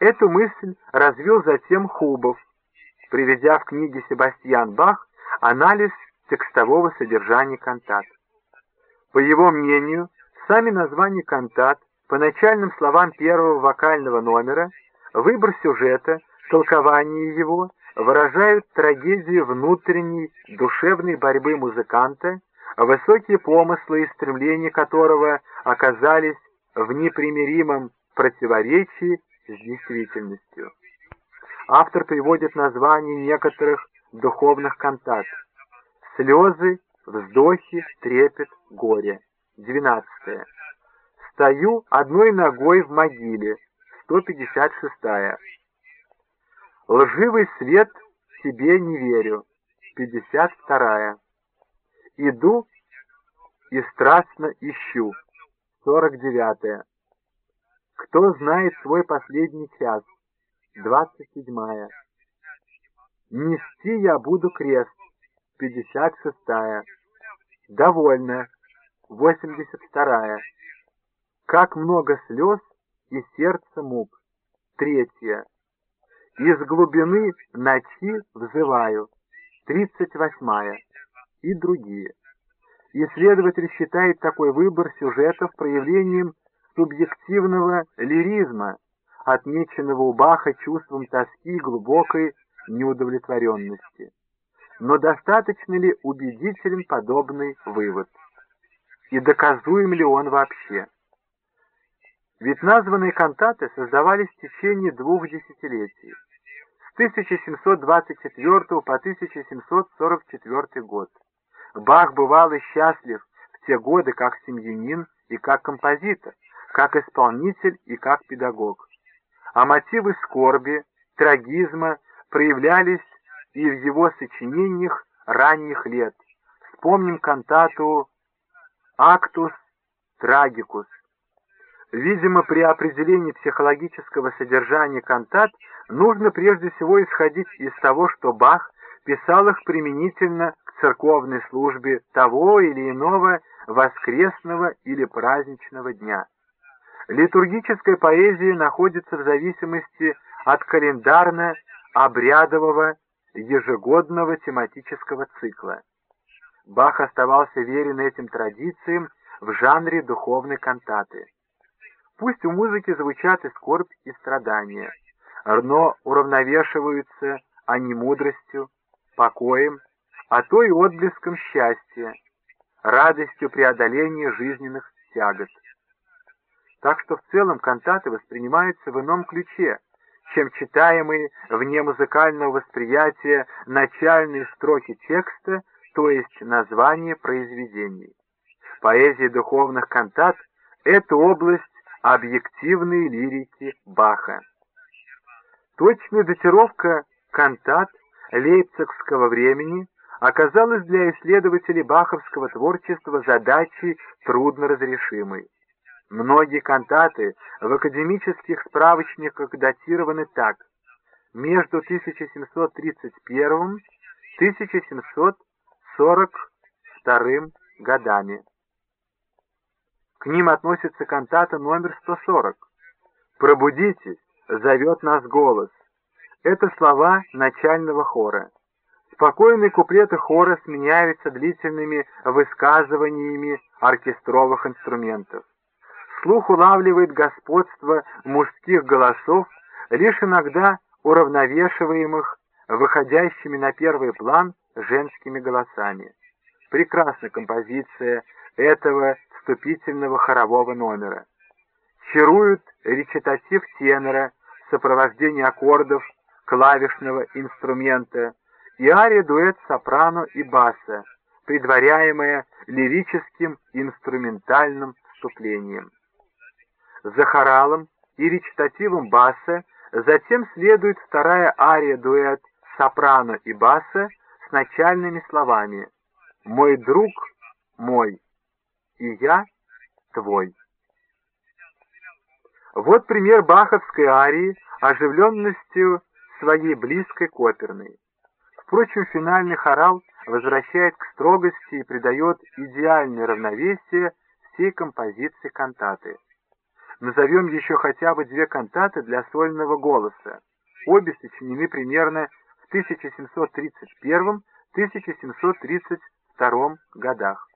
Эту мысль развил затем Хубов, приведя в книге Себастьян Бах анализ текстового содержания кантат. По его мнению, сами названия кантат по начальным словам первого вокального номера, выбор сюжета, толкование его выражают трагедию внутренней душевной борьбы музыканта, высокие помыслы и стремления которого оказались в непримиримом противоречии с действительностью. Автор приводит названия некоторых духовных кантат. Слезы, вздохи, трепет, горе. 12. Стою одной ногой в могиле. 156. Лживый свет себе не верю. 52. Иду и страстно ищу. 49. Кто знает свой последний час? 27. Нести я буду крест. 56. Довольно. 82. Как много слез и сердца мук. Третье. Из глубины ночи взываю. 38. И другие. Исследователь считает такой выбор сюжетов проявлением субъективного лиризма, отмеченного у Баха чувством тоски и глубокой неудовлетворенности. Но достаточно ли убедителен подобный вывод? И доказуем ли он вообще? Ведь названные кантаты создавались в течение двух десятилетий, с 1724 по 1744 год. Бах бывал и счастлив в те годы как семьянин и как композитор, как исполнитель и как педагог. А мотивы скорби, трагизма проявлялись и в его сочинениях ранних лет. Вспомним кантату «Актус трагикус». Видимо, при определении психологического содержания кантат нужно прежде всего исходить из того, что Бах писал их применительно к церковной службе того или иного воскресного или праздничного дня. Литургическая поэзия находится в зависимости от календарно-обрядового ежегодного тематического цикла. Бах оставался верен этим традициям в жанре духовной кантаты. Пусть у музыки звучат и скорбь, и страдания, но уравновешиваются они мудростью, покоем, а то и отблеском счастья, радостью преодоления жизненных тягот. Так что в целом кантаты воспринимаются в ином ключе, чем читаемые вне музыкального восприятия начальные строки текста, то есть название произведений. Поэзия духовных кантат — это область объективной лирики Баха. Точная датировка кантат лейпцигского времени оказалась для исследователей баховского творчества задачей трудноразрешимой. Многие кантаты в академических справочниках датированы так. Между 1731 и 1742 годами. К ним относится кантата номер 140. «Пробудитесь, зовет нас голос». Это слова начального хора. Спокойные куплеты хора сменяются длительными высказываниями оркестровых инструментов слух улавливает господство мужских голосов, лишь иногда уравновешиваемых выходящими на первый план женскими голосами. Прекрасна композиция этого вступительного хорового номера. Чаруют речитатив тенора, сопровождение аккордов клавишного инструмента и ария-дуэт сопрано и баса, предваряемая лирическим инструментальным вступлением за хоралом и речитативом баса, затем следует вторая ария-дуэт сопрано и баса с начальными словами «Мой друг мой, и я твой». Вот пример баховской арии оживленностью своей близкой к оперной. Впрочем, финальный хорал возвращает к строгости и придает идеальное равновесие всей композиции кантаты. Назовем еще хотя бы две кантаты для сольного голоса. Обе сочинены примерно в 1731-1732 годах.